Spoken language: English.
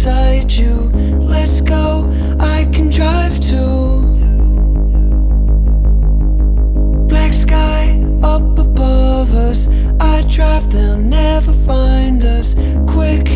beside you. Let's go, I can drive too. Black sky up above us. I drive, they'll never find us. Quick,